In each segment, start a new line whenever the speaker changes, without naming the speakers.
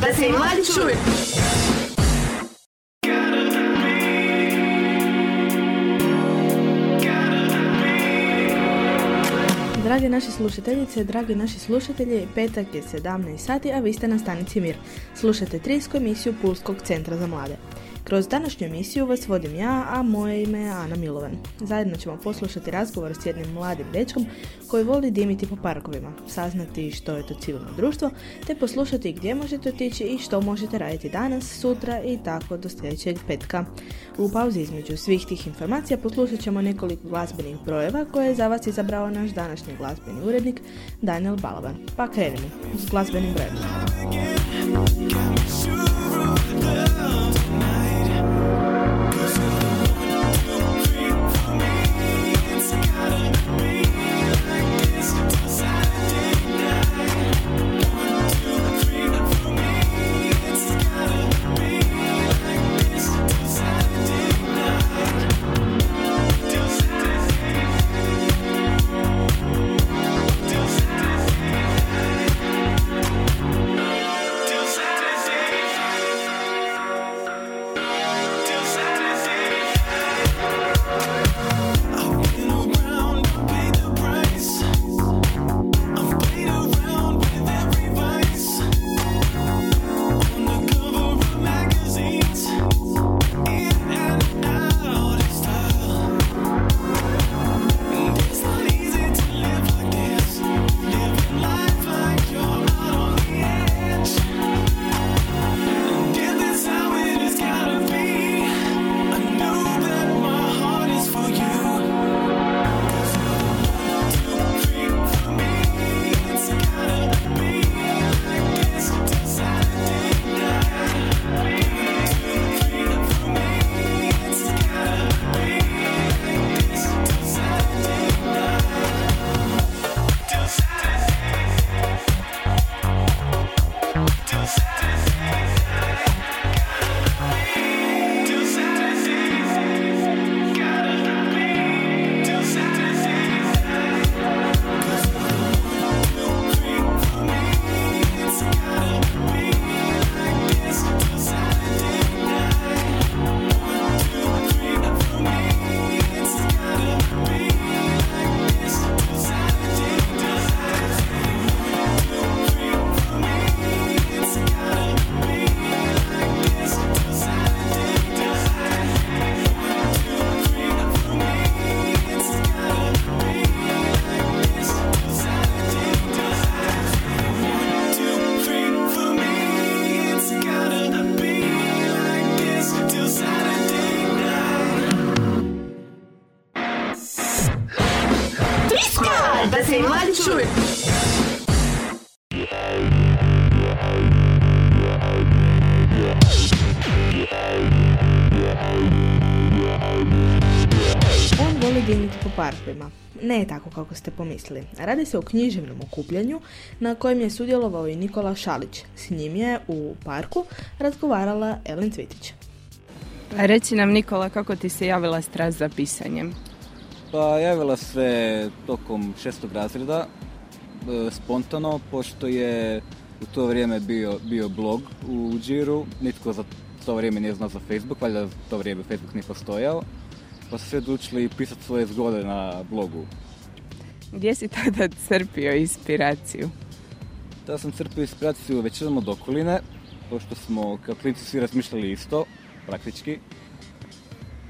da se i mladi čuju.
Drage naše slušateljice, dragi naši slušatelji, petak je 17 sati, a vi ste na stanici Mir. Slušate trijsku emisiju Pulskog centra za mlade. Kroz današnju emisiju vas vodim ja, a moje ime je Ana Milovan. Zajedno ćemo poslušati razgovor s jednim mladim dečkom koji voli dimiti po parkovima, saznati što je to civilno društvo, te poslušati gdje možete otići i što možete raditi danas, sutra i tako do sljedećeg petka. U pauzi između svih tih informacija poslušat ćemo nekoliko glazbenih brojeva koje je za vas izabrao naš današnji glazbeni urednik Daniel Balaban. Pa krenimo s glazbenim brojem. Parkovima. Ne tako kako ste pomislili. Radi se o književnom okupljanju na kojem je sudjelovao i Nikola Šalić. S njim je u parku razgovarala Ellen Cvitić.
Reci nam Nikola kako ti se javila strast za pisanjem?
Pa javila se tokom šestog razreda, e, spontano, pošto je u to vrijeme bio, bio blog u Džiru, nitko za to vrijeme nije znao za Facebook, valjda za to vrijeme Facebook nije postojao, pa se odlučili pisati svoje zgode na blogu.
Gdje si tada crpio inspiraciju?
Tada sam crpio inspiraciju većinom od okoline, pošto smo kao klinci svi razmišljali isto, praktički.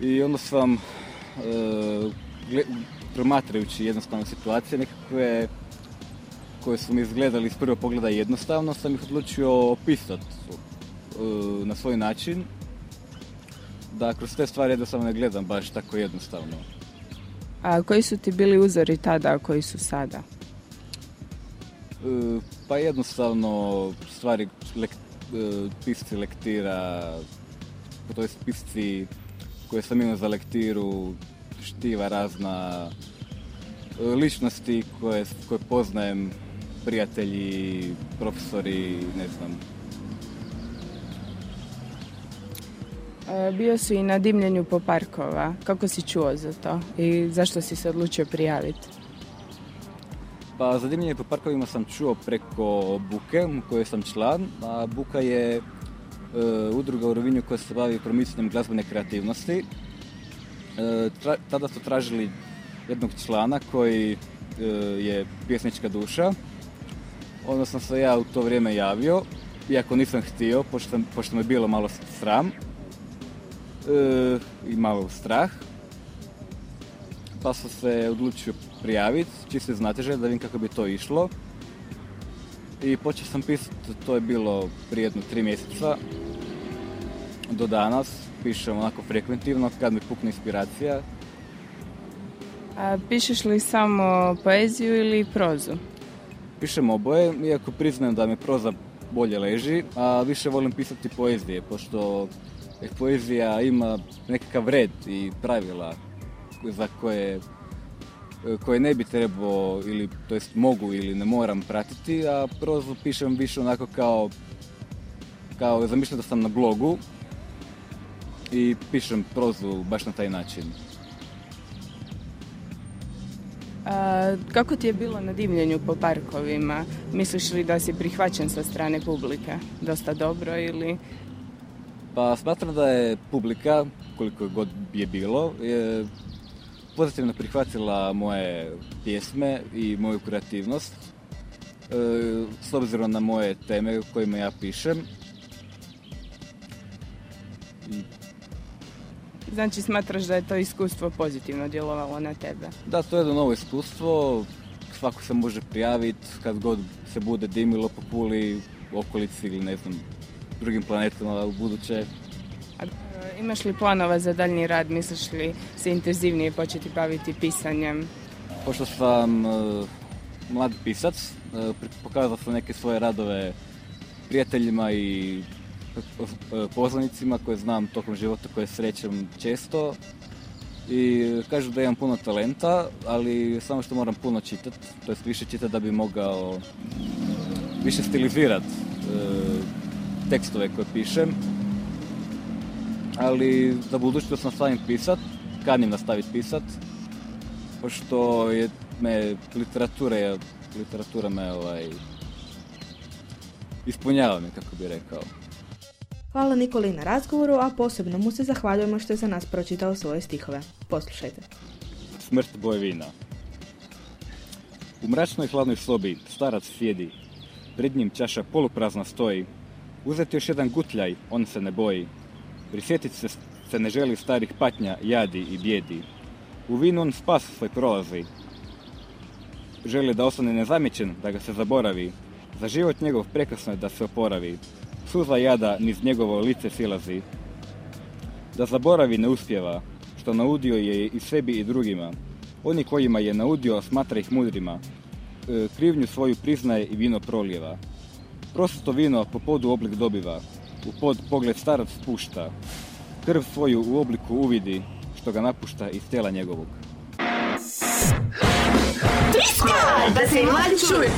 I onda sam, e, promatrajući jednostavne situacije, nekakve koje su mi izgledali iz prvog pogleda jednostavno, sam ih odlučio opisati e, na svoj način. Da kroz te stvari jednostavno ne gledam baš tako jednostavno.
A koji su ti bili uzori tada, a koji su sada?
E, Pa jednostavno stvari lek, e, pisci lektira, to jest pisci koje sam imao za lektiru, štiva razna e, ličnosti koje, koje poznajem, prijatelji, profesori, ne znam.
Bio si i na dimljenju po parkova. Kako si čuo za to i zašto si se odlučio prijaviti?
Pa zadimljenje po parkovima sam čuo preko Buke, u kojoj sam član, a Buka je e, udruga u Rovinju koja se bavi promicanjem glazbene kreativnosti. E, tra- tada su tražili jednog člana koji e, je pjesnička duša. Onda sam se ja u to vrijeme javio, iako nisam htio, pošto, pošto me bilo malo sram e, i malo strah. Pa sam se odlučio prijaviti, čisto iz znatiželje da vidim kako bi to išlo. I počeo sam pisati, to je bilo prije jedno tri mjeseca. Do danas pišem onako frekventivno kad mi pukne inspiracija.
A pišeš li samo poeziju ili prozu?
Pišem oboje, iako priznajem da mi proza bolje leži, a više volim pisati poezije, pošto eh, poezija ima nekakav red i pravila za koje, koje ne bi trebao ili to jest mogu ili ne moram pratiti, a prozu pišem više onako kao kao zamišljam da sam na blogu i pišem prozu baš na taj način.
A, kako ti je bilo na divljenju po parkovima? Misliš li da si prihvaćen sa strane publike? Dosta dobro ili...
Pa smatram da je publika, koliko god je bilo, je pozitivno prihvatila moje pjesme i moju kreativnost e, s obzirom na moje teme o kojima ja pišem. I
Znači smatraš da je to iskustvo pozitivno djelovalo na tebe?
Da, to je jedno novo iskustvo, svako se može prijaviti kad god se bude dimilo po kuli, okolici ili ne znam, drugim planetama u buduće.
Imaš li planova za daljnji rad? Misliš li se intenzivnije početi baviti pisanjem?
Pošto sam e, mlad pisac, pri- pokazao sam neke svoje radove prijateljima i e, poznanicima koje znam tokom života, koje srećem često. I kažu da imam puno talenta, ali samo što moram puno čitati, to jest više čitati da bi mogao više stilizirat e, tekstove koje pišem. Ali za budućnost nastavim pisat, kanim nastaviti pisat, pošto je me literatura, literatura me ovaj, ispunjava me, kako bi rekao.
Hvala Nikoli na razgovoru, a posebno mu se zahvaljujemo što je za nas pročitao svoje stihove. Poslušajte.
Smrt boje vina. U mračnoj hladnoj sobi starac sjedi. Pred njim čaša poluprazna stoji. Uzeti još jedan gutljaj, on se ne boji. Prisjetit se, se ne želi starih patnja, jadi i bijedi. U vinu on spas svoj prolazi. Želi da ostane nezamijećen, da ga se zaboravi. Za život njegov prekasno je da se oporavi. Suza jada niz njegovo lice silazi. Da zaboravi ne uspjeva, što naudio je i sebi i drugima. Oni kojima je naudio smatra ih mudrima. E, krivnju svoju priznaje i vino prolijeva. Prosto vino po podu oblik dobiva, u pod pogled starac spušta. Krv svoju u obliku uvidi, što ga napušta iz tijela njegovog.
Da se mladi čuju.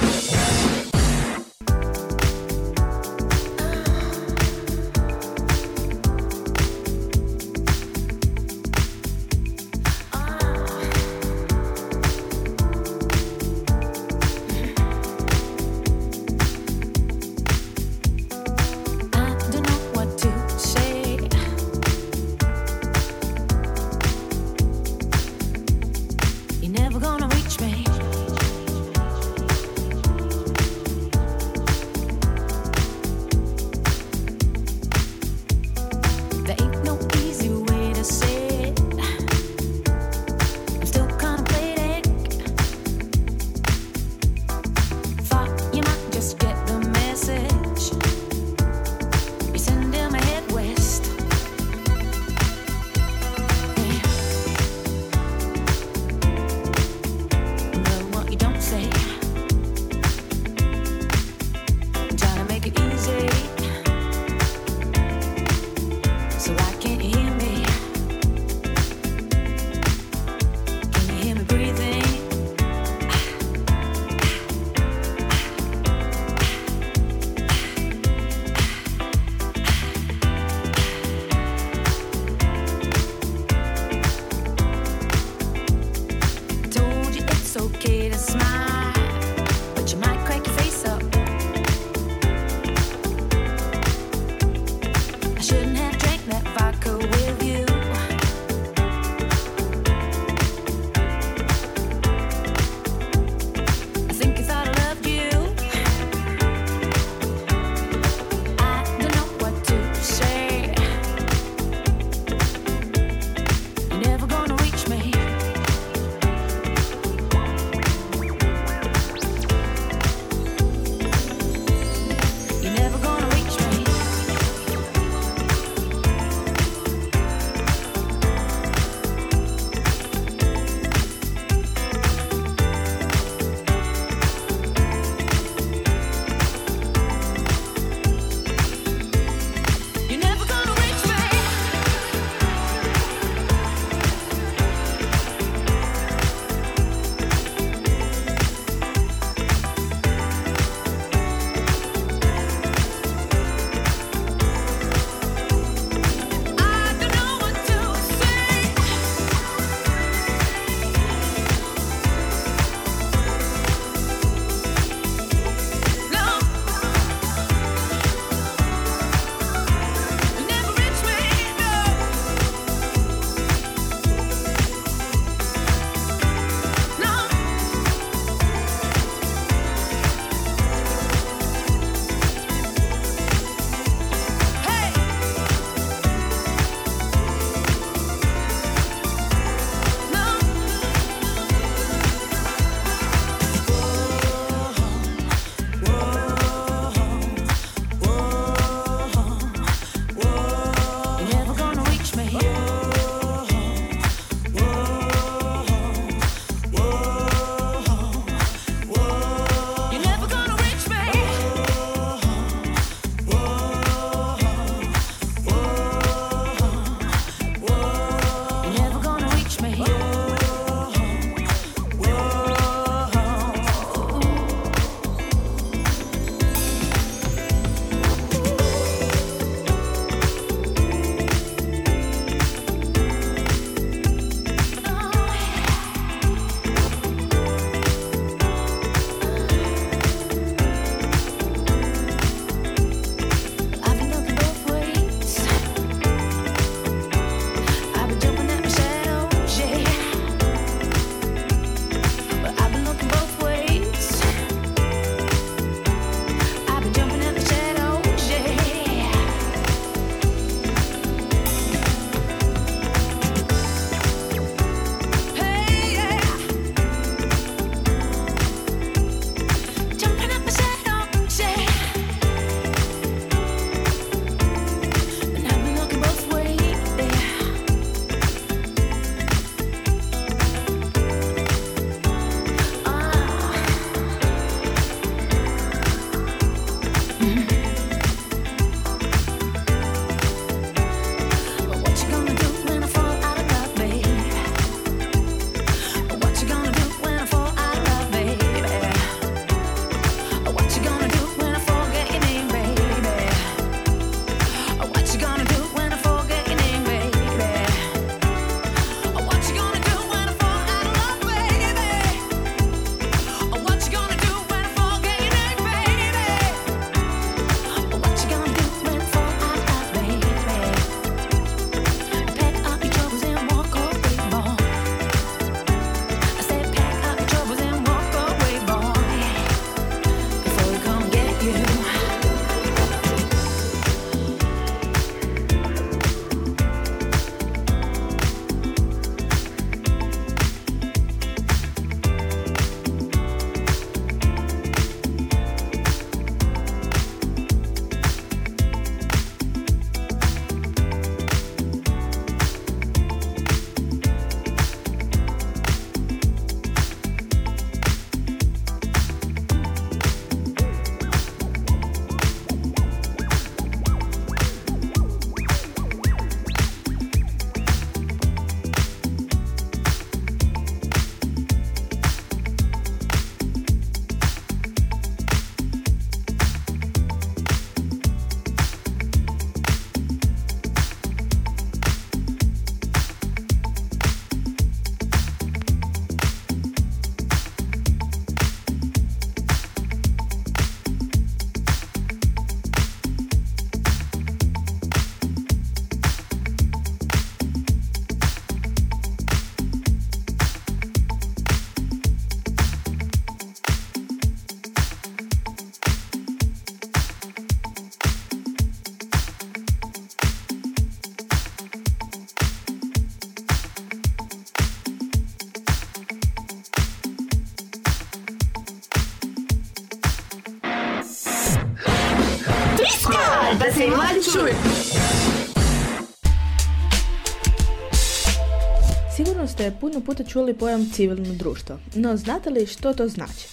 Ste puno puta čuli pojam civilno društvo, no znate li što to znači?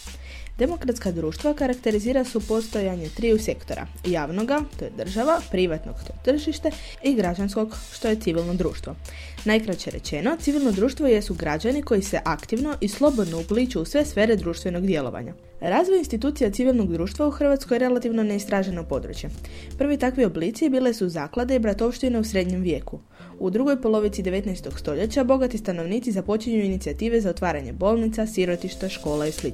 Demokratska društva karakterizira su postojanje triju sektora, javnoga, to je država, privatnog, to je tržište i građanskog, što je civilno društvo. Najkraće rečeno, civilno društvo jesu građani koji se aktivno i slobodno upliču u sve sfere društvenog djelovanja. Razvoj institucija civilnog društva u Hrvatskoj je relativno neistraženo područje. Prvi takvi oblici bile su zaklade i bratovštine u srednjem vijeku. U drugoj polovici 19. stoljeća bogati stanovnici započinju inicijative za otvaranje bolnica, sirotišta, škola i sl.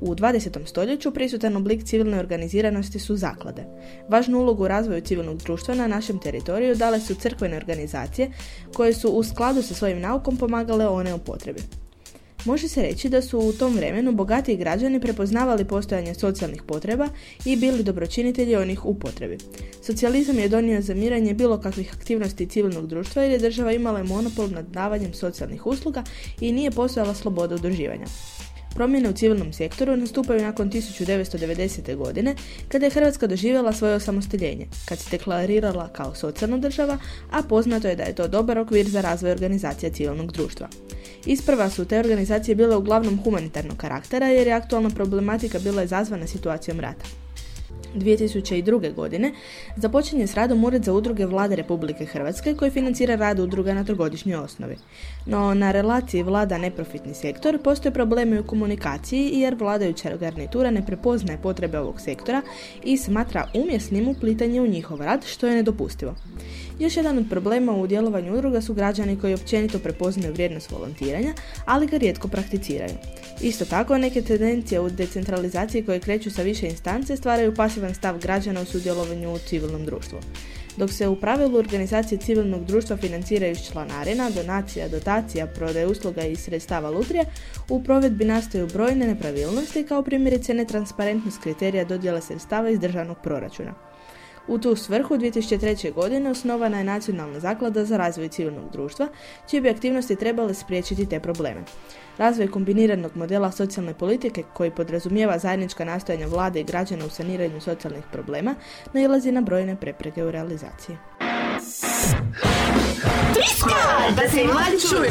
U 20. stoljeću prisutan oblik civilne organiziranosti su zaklade. Važnu ulogu u razvoju civilnog društva na našem teritoriju dale su crkvene organizacije koje su u skladu sa svojim naukom pomagale one u potrebi. Može se reći da su u tom vremenu bogatiji građani prepoznavali postojanje socijalnih potreba i bili dobročinitelji onih u potrebi. Socijalizam je donio zamiranje bilo kakvih aktivnosti civilnog društva jer je država imala monopol nad davanjem socijalnih usluga i nije postojala sloboda udruživanja. Promjene u civilnom sektoru nastupaju nakon 1990. godine, kada je Hrvatska doživjela svoje osamostaljenje, kad se deklarirala kao socijalna država, a poznato je da je to dobar okvir za razvoj organizacija civilnog društva. Isprva su te organizacije bile uglavnom humanitarnog karaktera jer je aktualna problematika bila izazvana situacijom rata. 2002. godine započinje s radom Ured za udruge vlade Republike Hrvatske koji financira rad udruga na trogodišnjoj osnovi. No na relaciji vlada neprofitni sektor postoje problemi u komunikaciji jer vladajuća garnitura ne prepoznaje potrebe ovog sektora i smatra umjesnim uplitanje u njihov rad što je nedopustivo. Još jedan od problema u djelovanju udruga su građani koji općenito prepoznaju vrijednost volontiranja, ali ga rijetko prakticiraju. Isto tako, neke tendencije u decentralizaciji koje kreću sa više instance stvaraju pasivan stav građana u sudjelovanju u civilnom društvu. Dok se u pravilu organizacije civilnog društva financiraju iz članarina, donacija, dotacija, prodaje usluga i sredstava lutrije, u provedbi nastaju brojne nepravilnosti kao primjerice netransparentnost kriterija dodjela sredstava iz državnog proračuna. U tu svrhu 2003. godine osnovana je Nacionalna zaklada za razvoj civilnog društva, čije bi aktivnosti trebale spriječiti te probleme. Razvoj kombiniranog modela socijalne politike koji podrazumijeva zajednička nastojanja vlade i građana u saniranju socijalnih problema nailazi na brojne prepreke u realizaciji.
Triska! Da se mladi čuju.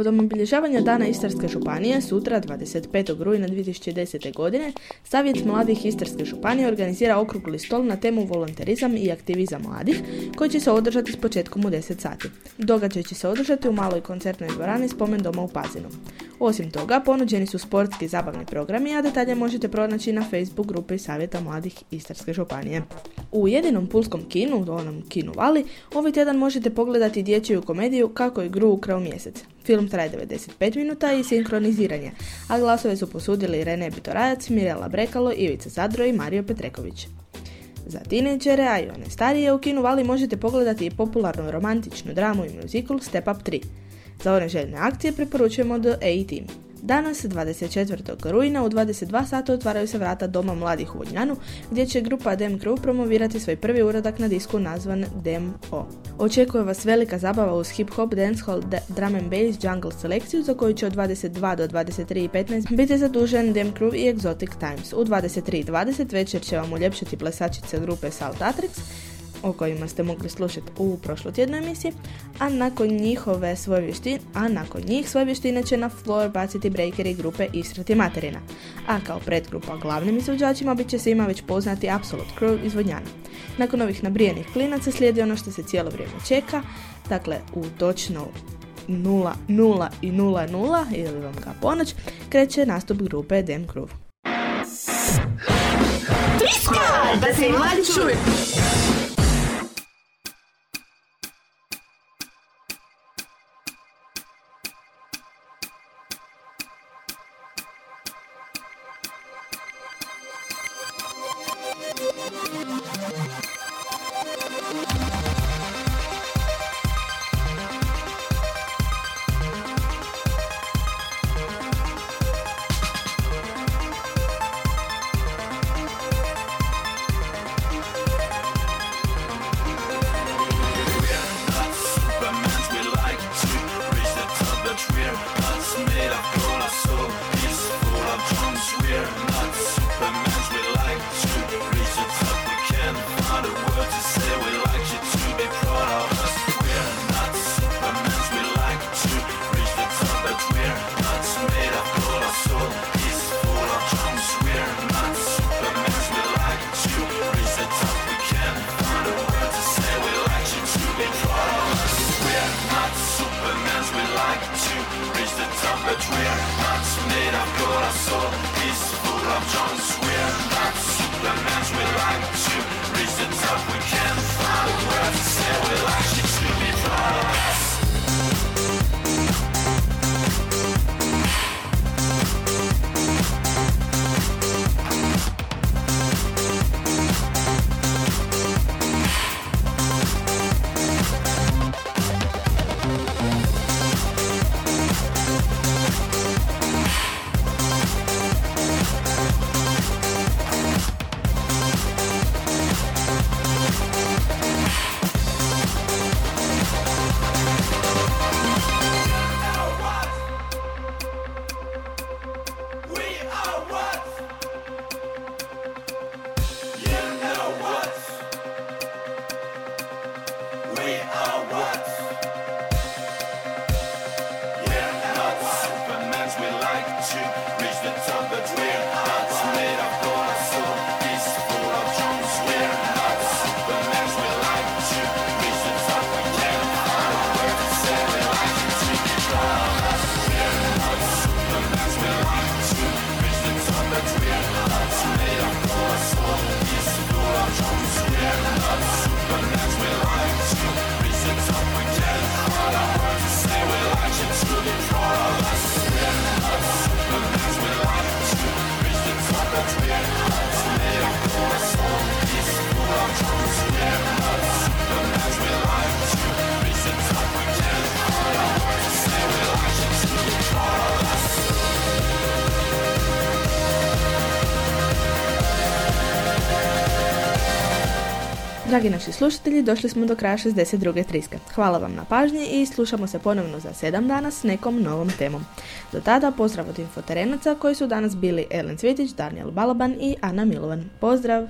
Povodom obilježavanja Dana Istarske županije, sutra 25. rujna 2010. godine, Savjet mladih Istarske županije organizira okrugli stol na temu volonterizam i aktivizam mladih, koji će se održati s početkom u 10 sati. Događaj će se održati u maloj koncertnoj dvorani Spomen doma u Pazinu. Osim toga, ponuđeni su sportski zabavni programi, a detalje možete pronaći na Facebook grupi Savjeta mladih Istarske županije. U jedinom pulskom kinu, u onom kinu Vali, ovaj tjedan možete pogledati dječju komediju Kako je gru ukrao mjesec. Film traje 95 minuta i sinkroniziranje, a glasove su posudili Rene Bitorajac, Mirela Brekalo, Ivica Zadro i Mario Petreković. Za tineđere, a i one starije, u kinu Vali možete pogledati i popularnu romantičnu dramu i muzikul Step Up 3. Za one željne akcije preporučujemo The A-Team. Danas, 24. rujna, u 22 sata otvaraju se vrata Doma mladih u Vodnjanu, gdje će grupa Dem Crew promovirati svoj prvi uradak na disku nazvan Dem O. Očekuje vas velika zabava uz hip-hop, dancehall, da- drum and bass, jungle selekciju, za koju će od 22 do 23.15 biti zadužen Dem Crew i Exotic Times. U 23.20 večer će vam uljepšati plesačice grupe Salt Atrix, o kojima ste mogli slušati u prošlotjednoj emisiji, a nakon njihove svoje vještine, a nakon njih svoje vještine će na floor baciti breakeri grupe Istrat i Materina. A kao predgrupa glavnim izvođačima bit će svima već poznati Absolute Crew iz Vodnjana. Nakon ovih nabrijenih klinaca slijedi ono što se cijelo vrijeme čeka, dakle u točno 0, 0 i 0, 0 ili vam ga ponoć, kreće nastup grupe Dem Crew.
Da se mladi čuju.
Dragi naši slušatelji, došli smo do kraja 62. triske. Hvala vam na pažnji i slušamo se ponovno za 7 dana s nekom novom temom. Do tada pozdrav od infoterenaca koji su danas bili Ellen Cvitić, Daniel Balaban i Ana Milovan. Pozdrav!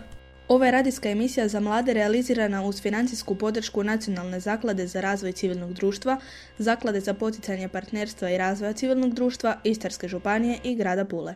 Ova je radijska emisija za mlade realizirana uz financijsku podršku Nacionalne zaklade za razvoj civilnog društva, Zaklade za poticanje partnerstva i razvoja civilnog društva, Istarske županije i grada Pule.